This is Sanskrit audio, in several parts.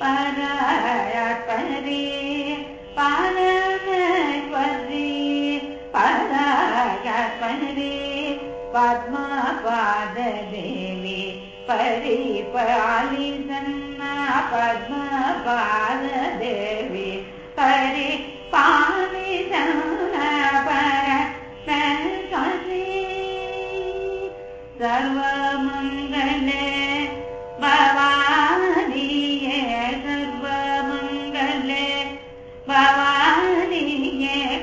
पराया परे पलन पलाया पहरे पद्मा पादेवी परि पालि पद्मपाले परि पालि सर्वे बाबा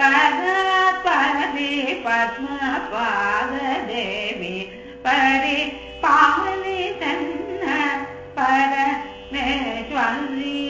पर परि पद्म पालदे परे पाल परी